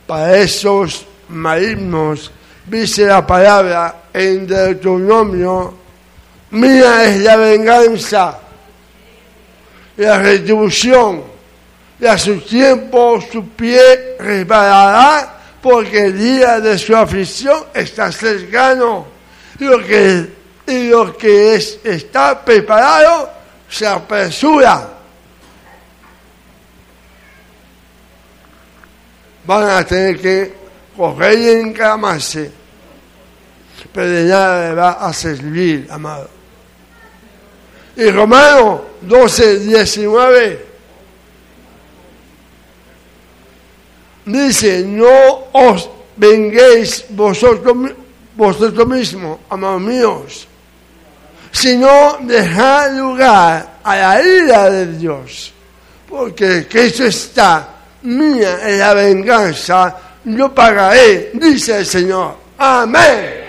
Para esos malignos, dice la palabra en Deuteronomio, mía es la venganza, la retribución, y a su tiempo su pie resbalará porque el día de su aflicción está cercano. Y lo que, y lo que es, está preparado se apresura. Van a tener que coger y encamarse, pero de nada le va a servir, amado. Y Romano 12, 19 dice, no os venguéis vosotros, vosotros mismos, amados míos, sino dejad lugar a la ira de Dios, porque que eso está, mía es la venganza, yo pagaré, dice el Señor. Amén.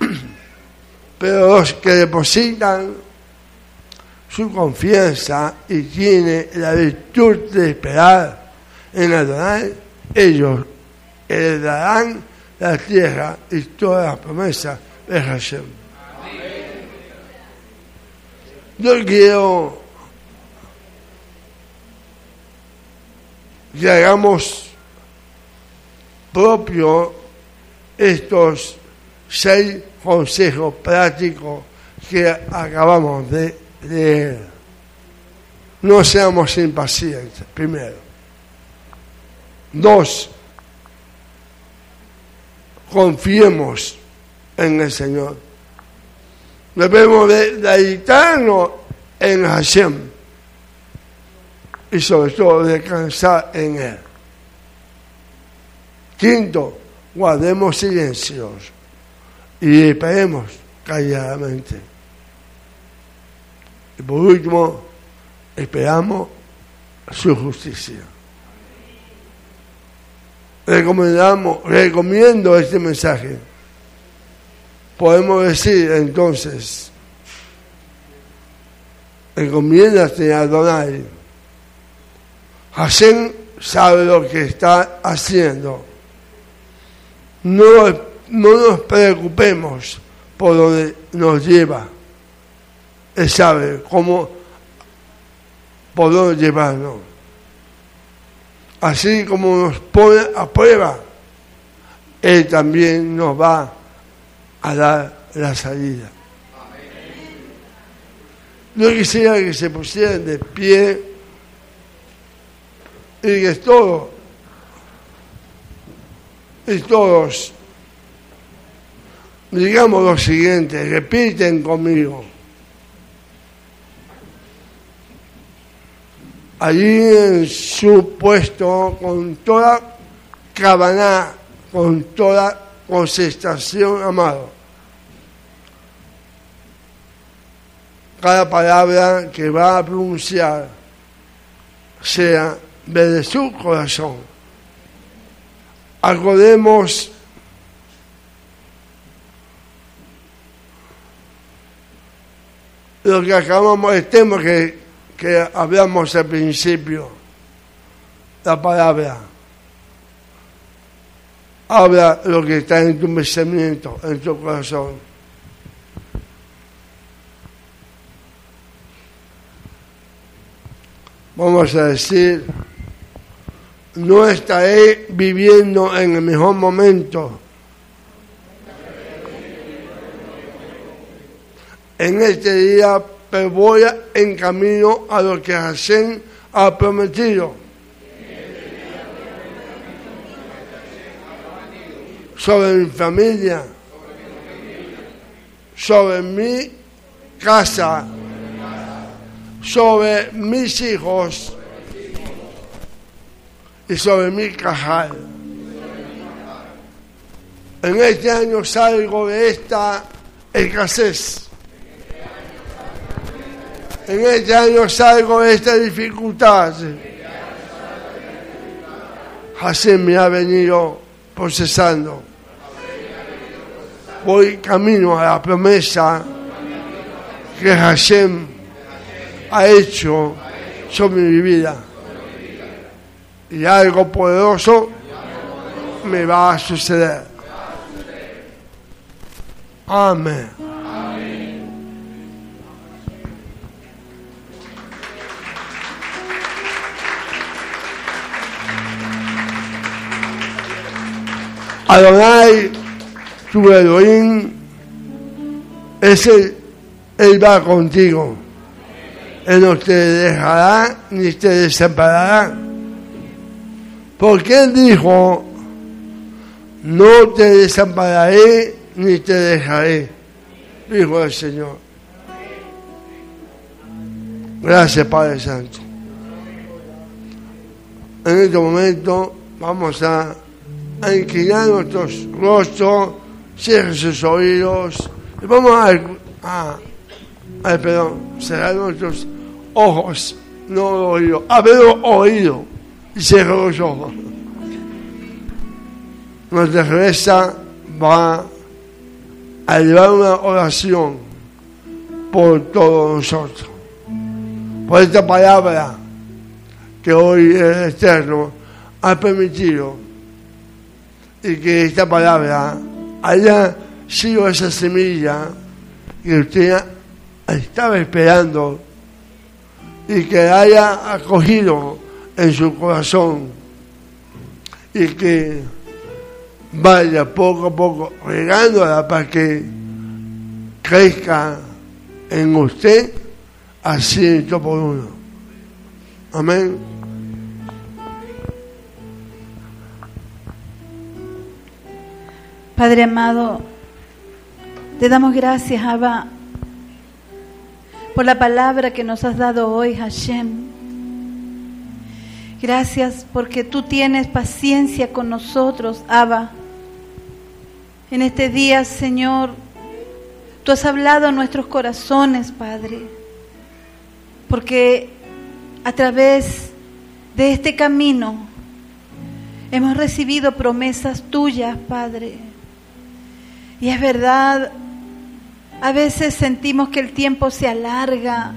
Pero los que depositan su confianza y tiene la virtud de esperar en Adonai, ellos heredarán la tierra y todas las promesas de Hashem. Yo quiero que hagamos propio estos seis consejos prácticos que acabamos de leer. No seamos impacientes, primero. Dos, confiemos en el Señor. Debemos dedicarnos en Hashem y sobre todo descansar en Él. Quinto, guardemos silencios y esperemos calladamente. Y por último, esperamos su justicia. Recomendamos, recomiendo este mensaje. Podemos decir entonces, recomiéndate a Donai. Hashem sabe lo que está haciendo. No, no nos preocupemos por donde nos lleva. Él sabe cómo, por dónde llevarnos. Así como nos pone a prueba, Él también nos va a dar la salida. Yo quisiera que se pusieran de pie y que todos, y todos, digamos lo siguiente, repiten conmigo. Allí en su puesto, con toda cabana, con toda concentración, amado. Cada palabra que va a pronunciar sea de su corazón. Acordemos lo que acabamos de tema que, que hablamos al principio, la palabra. Habla lo que está en tu pensamiento, en tu corazón. vamos a decir, no estaré viviendo en el mejor momento. En este día, pero voy en camino a lo que Hashem ha prometido. Sobre mi familia, sobre mi casa, sobre mis hijos y sobre mi cajal. En este año salgo de esta escasez. En este año salgo de esta dificultad. Hashem me ha venido procesando. Voy camino a la promesa que Hashem ha hecho sobre mi vida. Y algo poderoso me va a suceder. Amén. Adonai, tu Elohim, ese, Él va contigo. Él no te dejará ni te desamparará. Porque Él dijo, no te desampararé ni te dejaré, dijo el Señor. Gracias, Padre Santo. En este momento vamos a, a inclinar nuestros rostros, cierren sus oídos. Y vamos a, a, a perdón, cerrar nuestros ojos, no oído, haber oído y cerrar los ojos. Nuestra cabeza va a llevar una oración por todos nosotros, por esta palabra que hoy el Eterno ha permitido y que esta palabra haya sido esa semilla que usted estaba esperando y que haya acogido en su corazón y que vaya poco a poco regándola para que crezca en usted así por uno. Amén. Padre amado, te damos gracias, Abba, por la palabra que nos has dado hoy, Hashem. Gracias porque tú tienes paciencia con nosotros, Abba. En este día, Señor, tú has hablado a nuestros corazones, Padre, porque a través de este camino hemos recibido promesas tuyas, Padre. Y es verdad, a veces sentimos que el tiempo se alarga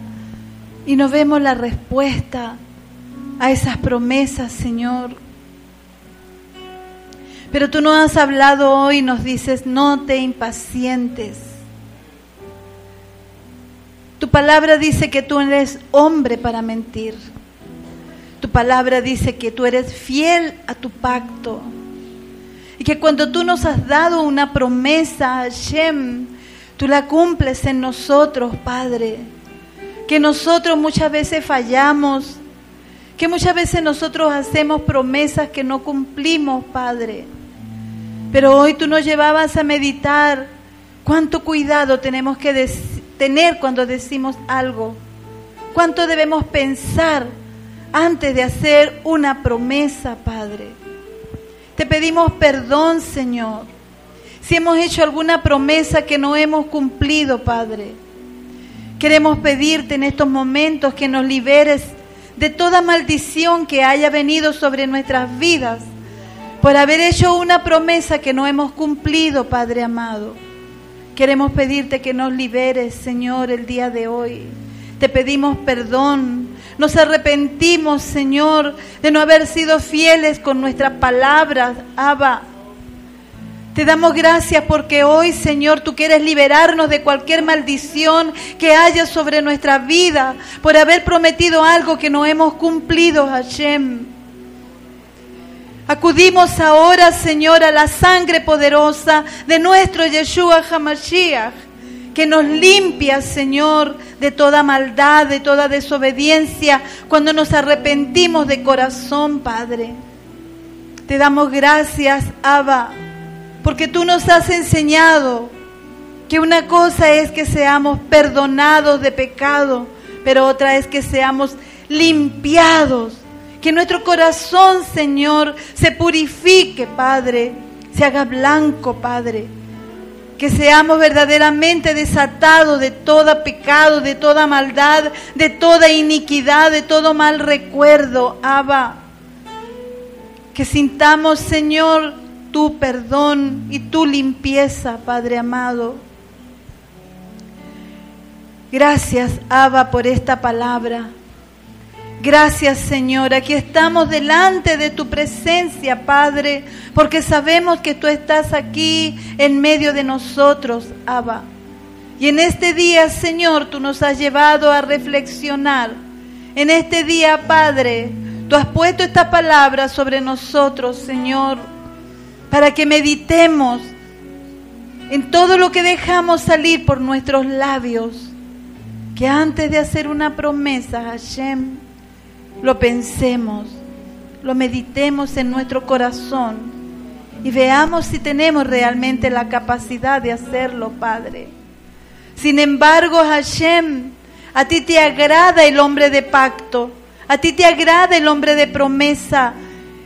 y no vemos la respuesta a esas promesas, Señor. Pero tú nos has hablado hoy nos dices, no te impacientes. Tu palabra dice que tú eres hombre para mentir. Tu palabra dice que tú eres fiel a tu pacto. Y que cuando tú nos has dado una promesa, Hashem, tú la cumples en nosotros, Padre. Que nosotros muchas veces fallamos, que muchas veces nosotros hacemos promesas que no cumplimos, Padre. Pero hoy tú nos llevabas a meditar cuánto cuidado tenemos que tener cuando decimos algo, cuánto debemos pensar antes de hacer una promesa, Padre. Te pedimos perdón, Señor, si hemos hecho alguna promesa que no hemos cumplido, Padre. Queremos pedirte en estos momentos que nos liberes de toda maldición que haya venido sobre nuestras vidas por haber hecho una promesa que no hemos cumplido, Padre amado. Queremos pedirte que nos liberes, Señor, el día de hoy. Te pedimos perdón nos arrepentimos, Señor, de no haber sido fieles con nuestras palabras, Abba. Te damos gracias porque hoy, Señor, tú quieres liberarnos de cualquier maldición que haya sobre nuestra vida por haber prometido algo que no hemos cumplido, Hashem. Acudimos ahora, Señor, a la sangre poderosa de nuestro Yeshua Hamashiach, que nos limpia, Señor, de toda maldad, de toda desobediencia, cuando nos arrepentimos de corazón, Padre. Te damos gracias, Abba porque tú nos has enseñado que una cosa es que seamos perdonados de pecado, pero otra es que seamos limpiados. Que nuestro corazón, Señor, se purifique, Padre, se haga blanco, Padre. Que seamos verdaderamente desatados de todo pecado, de toda maldad, de toda iniquidad, de todo mal recuerdo, Abba. Que sintamos, Señor, tu perdón y tu limpieza, Padre amado. Gracias, Abba, por esta palabra. Gracias, Señor. Aquí estamos delante de tu presencia, Padre, porque sabemos que tú estás aquí en medio de nosotros, Abba. Y en este día, Señor, tú nos has llevado a reflexionar. En este día, Padre, tú has puesto esta palabra sobre nosotros, Señor para que meditemos en todo lo que dejamos salir por nuestros labios, que antes de hacer una promesa, Hashem, lo pensemos, lo meditemos en nuestro corazón y veamos si tenemos realmente la capacidad de hacerlo, Padre. Sin embargo, Hashem, a ti te agrada el hombre de pacto, a ti te agrada el hombre de promesa,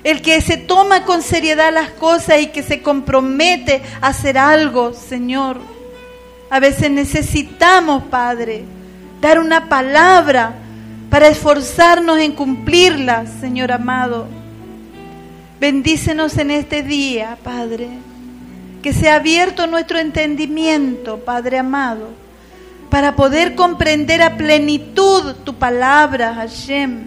el que se toma con seriedad las cosas y que se compromete a hacer algo, Señor. A veces necesitamos, Padre, dar una palabra para esforzarnos en cumplirla, Señor amado. Bendícenos en este día, Padre. Que sea abierto nuestro entendimiento, Padre amado, para poder comprender a plenitud tu palabra, Hashem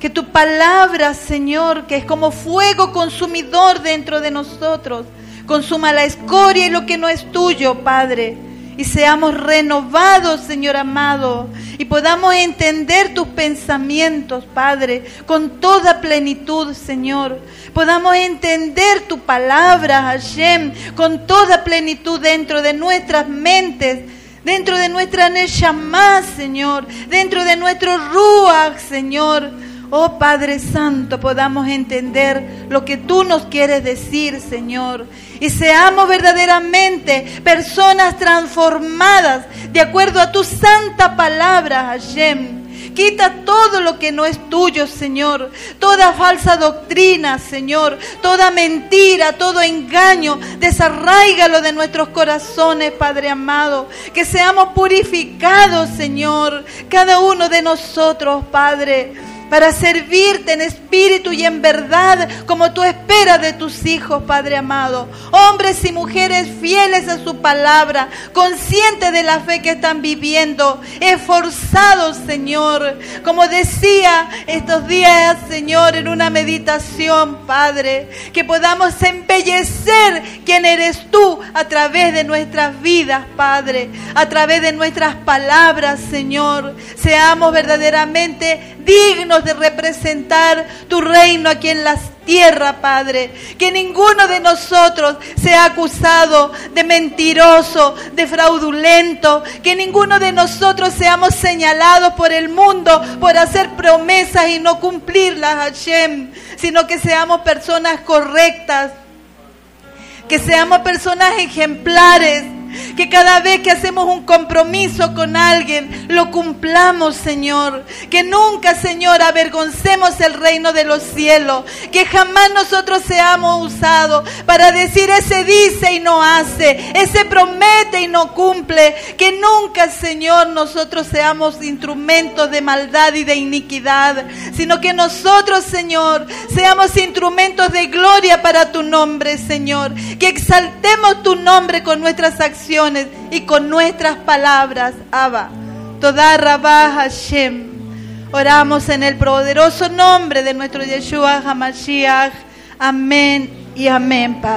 que tu palabra, Señor, que es como fuego consumidor dentro de nosotros, consuma la escoria y lo que no es tuyo, Padre. Y seamos renovados, Señor amado, y podamos entender tus pensamientos, Padre, con toda plenitud, Señor. Podamos entender tu palabra, Hashem, con toda plenitud dentro de nuestras mentes, dentro de nuestra Neshama, Señor, dentro de nuestro Ruach, Señor Oh Padre Santo, podamos entender lo que tú nos quieres decir, Señor. Y seamos verdaderamente personas transformadas de acuerdo a tu santa palabra, Hashem. Quita todo lo que no es tuyo, Señor. Toda falsa doctrina, Señor. Toda mentira, todo engaño. Desarraigalo de nuestros corazones, Padre amado. Que seamos purificados, Señor. Cada uno de nosotros, Padre para servirte en espíritu y en verdad, como tú esperas de tus hijos, Padre amado. Hombres y mujeres fieles a su palabra, conscientes de la fe que están viviendo, esforzados, Señor. Como decía estos días, Señor, en una meditación, Padre, que podamos embellecer quién eres tú a través de nuestras vidas, Padre, a través de nuestras palabras, Señor. Seamos verdaderamente dignos de representar tu reino aquí en las tierra, Padre. Que ninguno de nosotros sea acusado de mentiroso, de fraudulento. Que ninguno de nosotros seamos señalados por el mundo por hacer promesas y no cumplirlas, Hashem. Sino que seamos personas correctas. Que seamos personas ejemplares que cada vez que hacemos un compromiso con alguien, lo cumplamos, Señor. Que nunca, Señor, avergoncemos el reino de los cielos. Que jamás nosotros seamos usados para decir ese dice y no hace, ese promete y no cumple. Que nunca, Señor, nosotros seamos instrumentos de maldad y de iniquidad, sino que nosotros, Señor, seamos instrumentos de gloria para tu nombre, Señor. Que exaltemos tu nombre con nuestras acciones y con nuestras palabras, Abba. Toda Rabá Hashem. Oramos en el poderoso nombre de nuestro Yeshua HaMashiach. Amén y amén, Padre.